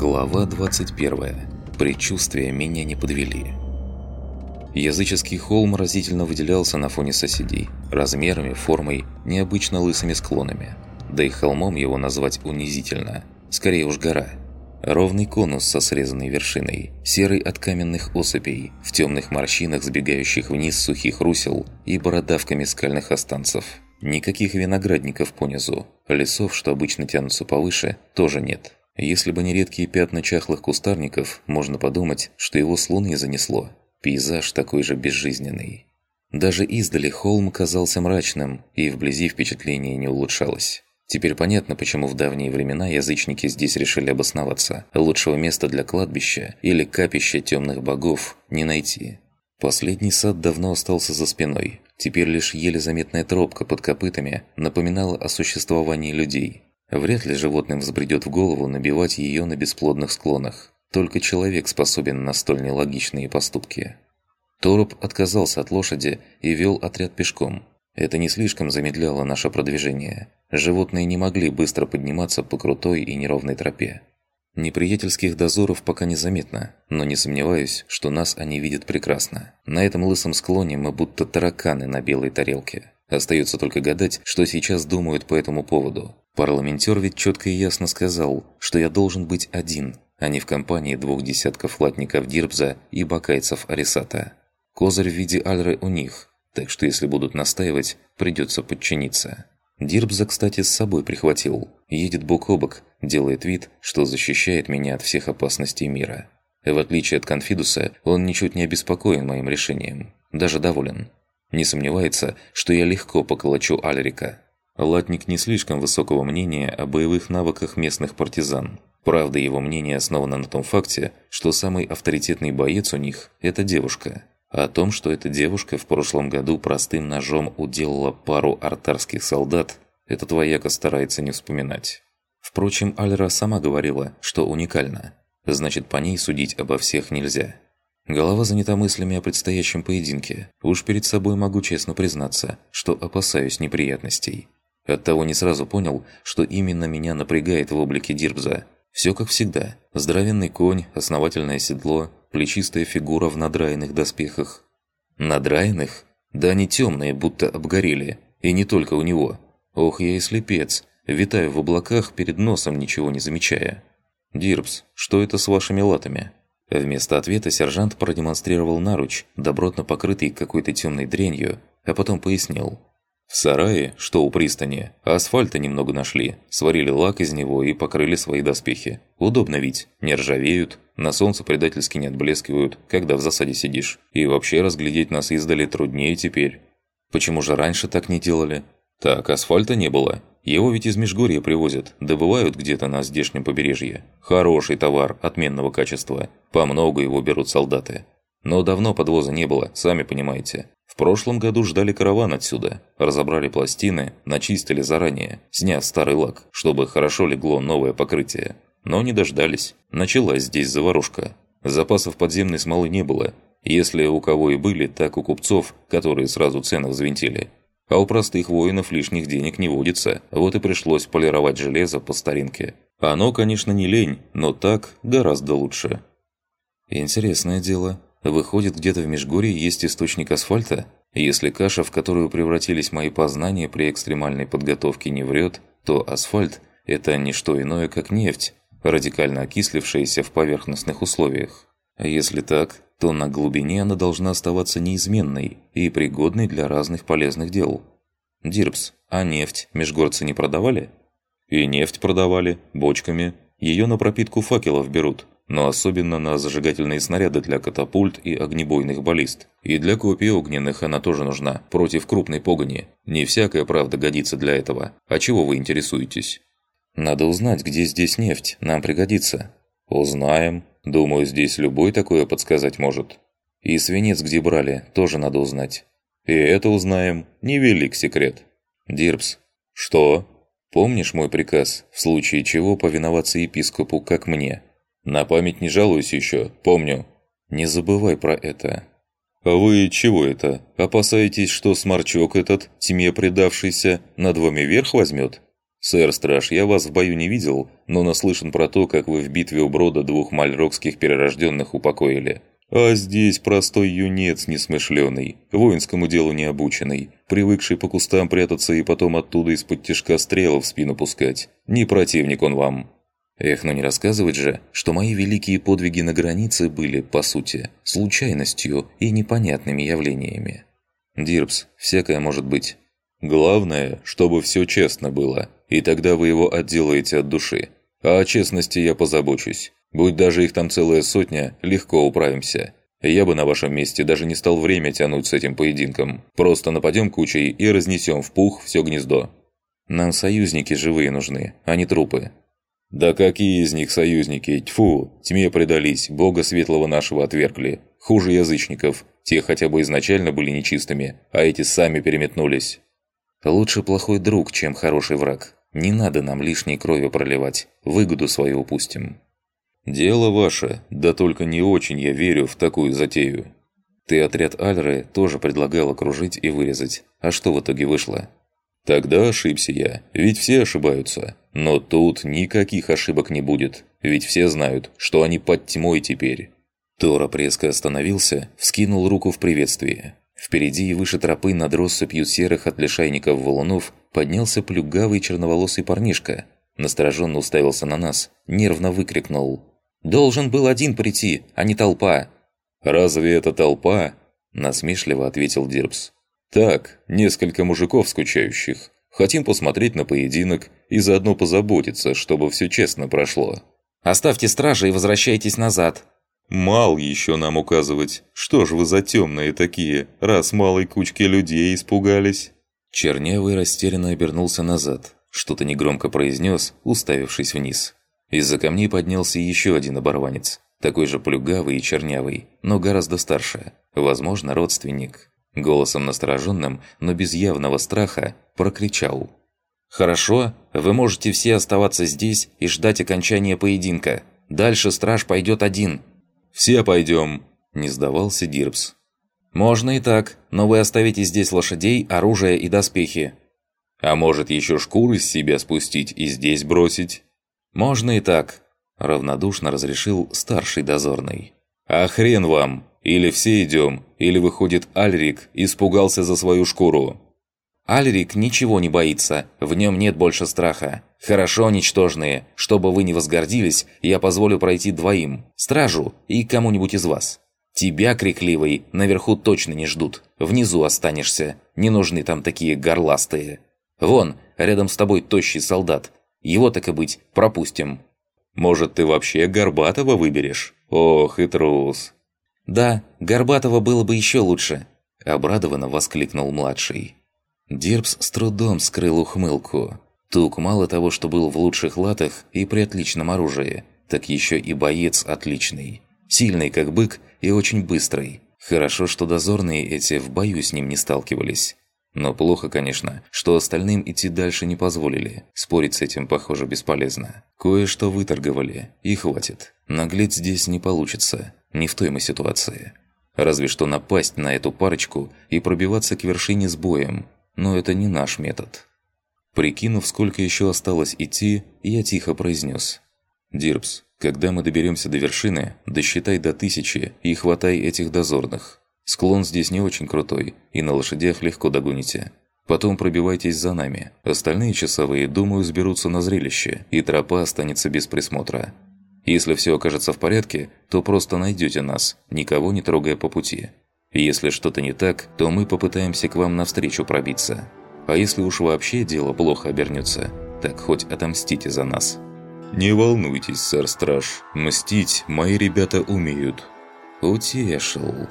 Глава 21. Предчувствия меня не подвели. Языческий холм разительно выделялся на фоне соседей, размерами, формой, необычно лысыми склонами. Да и холмом его назвать унизительно. Скорее уж гора. Ровный конус со срезанной вершиной, серый от каменных осыпей, в темных морщинах сбегающих вниз сухих русел и бородавками скальных останцев. Никаких виноградников понизу, лесов, что обычно тянутся повыше, тоже нет. Если бы не редкие пятна чахлых кустарников, можно подумать, что его с луны занесло. Пейзаж такой же безжизненный. Даже издали холм казался мрачным, и вблизи впечатление не улучшалось. Теперь понятно, почему в давние времена язычники здесь решили обосноваться. Лучшего места для кладбища или капища темных богов не найти. Последний сад давно остался за спиной. Теперь лишь еле заметная тропка под копытами напоминала о существовании людей. Вряд ли животным взбредет в голову набивать ее на бесплодных склонах. Только человек способен на столь нелогичные поступки. Торуп отказался от лошади и вел отряд пешком. Это не слишком замедляло наше продвижение. Животные не могли быстро подниматься по крутой и неровной тропе. Неприятельских дозоров пока не заметно, но не сомневаюсь, что нас они видят прекрасно. На этом лысом склоне мы будто тараканы на белой тарелке. Остается только гадать, что сейчас думают по этому поводу. Парламентер ведь четко и ясно сказал, что я должен быть один, а не в компании двух десятков латников Дирбза и бакайцев Арисата. Козырь в виде Альры у них, так что если будут настаивать, придется подчиниться. Дирбза, кстати, с собой прихватил. Едет бок о бок, делает вид, что защищает меня от всех опасностей мира. В отличие от Конфидуса, он ничуть не обеспокоен моим решением. Даже доволен. Не сомневается, что я легко поколочу Альрика. Латник не слишком высокого мнения о боевых навыках местных партизан. Правда, его мнение основано на том факте, что самый авторитетный боец у них – это девушка. А о том, что эта девушка в прошлом году простым ножом уделала пару артарских солдат, этот вояка старается не вспоминать. Впрочем, Альра сама говорила, что уникально. Значит, по ней судить обо всех нельзя. Голова занята мыслями о предстоящем поединке. Уж перед собой могу честно признаться, что опасаюсь неприятностей. Оттого не сразу понял, что именно меня напрягает в облике Дирбза. Все как всегда. Здоровенный конь, основательное седло, плечистая фигура в надраенных доспехах. Надраенных? Да они темные, будто обгорели. И не только у него. Ох, я и слепец. Витаю в облаках, перед носом ничего не замечая. «Дирбс, что это с вашими латами?» Вместо ответа сержант продемонстрировал наруч, добротно покрытый какой-то темной дрянью, а потом пояснил. В сарае, что у пристани, асфальта немного нашли, сварили лак из него и покрыли свои доспехи. Удобно ведь, не ржавеют, на солнце предательски не отблескивают, когда в засаде сидишь. И вообще разглядеть нас издали труднее теперь. Почему же раньше так не делали? Так, асфальта не было. Его ведь из Межгорья привозят, добывают где-то на здешнем побережье. Хороший товар, отменного качества. По много его берут солдаты. Но давно подвоза не было, сами понимаете прошлом году ждали караван отсюда, разобрали пластины, начистили заранее, сняв старый лак, чтобы хорошо легло новое покрытие. Но не дождались. Началась здесь заварушка. Запасов подземной смолы не было. Если у кого и были, так у купцов, которые сразу цены взвинтили. А у простых воинов лишних денег не водится, вот и пришлось полировать железо по старинке. Оно, конечно, не лень, но так гораздо лучше. Интересное дело. Выходит, где-то в Межгорье есть источник асфальта? Если каша, в которую превратились мои познания при экстремальной подготовке, не врет, то асфальт – это не что иное, как нефть, радикально окислившаяся в поверхностных условиях. Если так, то на глубине она должна оставаться неизменной и пригодной для разных полезных дел. Дирбс, а нефть межгорцы не продавали? И нефть продавали, бочками. Ее на пропитку факелов берут – но особенно на зажигательные снаряды для катапульт и огнебойных баллист. И для копий огненных она тоже нужна, против крупной погони. Не всякая правда годится для этого. А чего вы интересуетесь? Надо узнать, где здесь нефть, нам пригодится. Узнаем. Думаю, здесь любой такое подсказать может. И свинец где брали, тоже надо узнать. И это узнаем. Невелик секрет. Дирбс. Что? Помнишь мой приказ, в случае чего повиноваться епископу, как мне? На память не жалуюсь еще, помню. Не забывай про это. А вы чего это? Опасаетесь, что сморчок этот, тьме предавшийся, над вами верх возьмет? «Сэр Страж, я вас в бою не видел, но наслышан про то, как вы в битве у Брода двух мальрокских перерожденных упокоили. А здесь простой юнец несмышленый, воинскому делу не обученный, привыкший по кустам прятаться и потом оттуда из-под тяжка стрелы в спину пускать. Не противник он вам». Эх, ну не рассказывать же, что мои великие подвиги на границе были, по сути, случайностью и непонятными явлениями. Дирбс, всякое может быть. Главное, чтобы все честно было, и тогда вы его отделаете от души. А о честности я позабочусь. Будь даже их там целая сотня, легко управимся. Я бы на вашем месте даже не стал время тянуть с этим поединком. Просто нападем кучей и разнесем в пух все гнездо. Нам союзники живые нужны, а не трупы. Да какие из них союзники? Тьфу, тьме предались, бога светлого нашего отвергли. Хуже язычников. Те хотя бы изначально были нечистыми, а эти сами переметнулись. Лучше плохой друг, чем хороший враг. Не надо нам лишней крови проливать. Выгоду свою упустим. «Дело ваше, да только не очень я верю в такую затею. Ты отряд Альры тоже предлагал окружить и вырезать. А что в итоге вышло?» «Тогда ошибся я, ведь все ошибаются. Но тут никаких ошибок не будет, ведь все знают, что они под тьмой теперь». Тора резко остановился, вскинул руку в приветствие. Впереди и выше тропы над россыпью серых от лишайников валунов поднялся плюгавый черноволосый парнишка. Настороженно уставился на нас, нервно выкрикнул Должен был один прийти, а не толпа». «Разве это толпа?» – насмешливо ответил Дирбс. «Так, несколько мужиков скучающих. Хотим посмотреть на поединок и заодно позаботиться, чтобы все честно прошло». «Оставьте стражи и возвращайтесь назад». «Мал еще нам указывать. Что ж вы за темные такие, раз малой кучки людей испугались?» Чернявый растерянно обернулся назад. Что-то негромко произнес, уставившись вниз. Из-за камней поднялся еще один оборванец, такой же плюгавый и чернявый, но гораздо старше, возможно, родственник. Голосом настороженным, но без явного страха, прокричал. «Хорошо, вы можете все оставаться здесь и ждать окончания поединка. Дальше страж пойдет один». «Все пойдем», – не сдавался Дирбс. «Можно и так, но вы оставите здесь лошадей, оружие и доспехи». «А может еще шкуры с себя спустить и здесь бросить?» «Можно и так», – равнодушно разрешил старший дозорный. «А хрен вам! Или все идем, или, выходит, Альрик испугался за свою шкуру». «Альрик ничего не боится, в нем нет больше страха. Хорошо, ничтожные, чтобы вы не возгордились, я позволю пройти двоим, стражу и кому-нибудь из вас. Тебя, крикливый, наверху точно не ждут, внизу останешься, не нужны там такие горластые. Вон, рядом с тобой тощий солдат, его, так и быть, пропустим. Может, ты вообще Горбатова выберешь? Ох и трус. Да, Горбатова было бы еще лучше. Обрадованно воскликнул младший. Дербс с трудом скрыл ухмылку. Тук мало того, что был в лучших латах и при отличном оружии, так еще и боец отличный. Сильный как бык и очень быстрый. Хорошо, что дозорные эти в бою с ним не сталкивались. Но плохо, конечно, что остальным идти дальше не позволили. Спорить с этим, похоже, бесполезно. Кое-что выторговали, и хватит. Наглеть здесь не получится. Не в той мы ситуации. Разве что напасть на эту парочку и пробиваться к вершине с боем. Но это не наш метод. Прикинув, сколько еще осталось идти, я тихо произнес. «Дирбс, когда мы доберемся до вершины, досчитай до тысячи и хватай этих дозорных. Склон здесь не очень крутой, и на лошадях легко догоните. Потом пробивайтесь за нами. Остальные часовые, думаю, сберутся на зрелище, и тропа останется без присмотра. Если все окажется в порядке, то просто найдете нас, никого не трогая по пути. Если что-то не так, то мы попытаемся к вам навстречу пробиться. А если уж вообще дело плохо обернется, так хоть отомстите за нас». «Не волнуйтесь, сэр-страж, мстить мои ребята умеют». «Утешил».